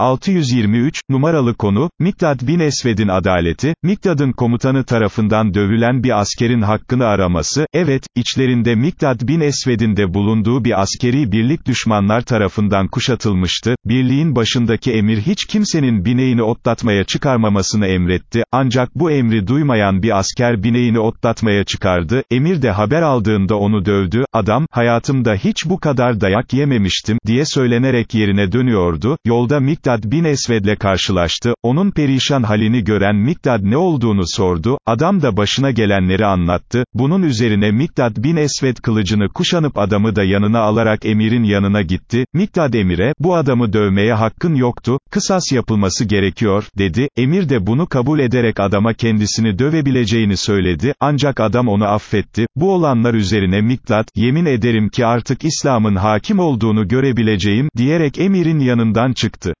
623, numaralı konu, Mikdad bin Esved'in adaleti, Mikdad'ın komutanı tarafından dövülen bir askerin hakkını araması, evet, içlerinde Mikdad bin Esved'in de bulunduğu bir askeri birlik düşmanlar tarafından kuşatılmıştı, birliğin başındaki emir hiç kimsenin bineğini otlatmaya çıkarmamasını emretti, ancak bu emri duymayan bir asker bineğini otlatmaya çıkardı, emir de haber aldığında onu dövdü, adam, hayatımda hiç bu kadar dayak yememiştim, diye söylenerek yerine dönüyordu, yolda Mikdad bin Esved'le karşılaştı, onun perişan halini gören Mikdad ne olduğunu sordu, adam da başına gelenleri anlattı, bunun üzerine Mikdad bin Esved kılıcını kuşanıp adamı da yanına alarak emirin yanına gitti, Mikdad emire, bu adamı dövmeye hakkın yoktu, kısas yapılması gerekiyor, dedi, emir de bunu kabul ederek adama kendisini dövebileceğini söyledi, ancak adam onu affetti, bu olanlar üzerine Mikdad, yemin ederim ki artık İslam'ın hakim olduğunu görebileceğim, diyerek emirin yanından çıktı.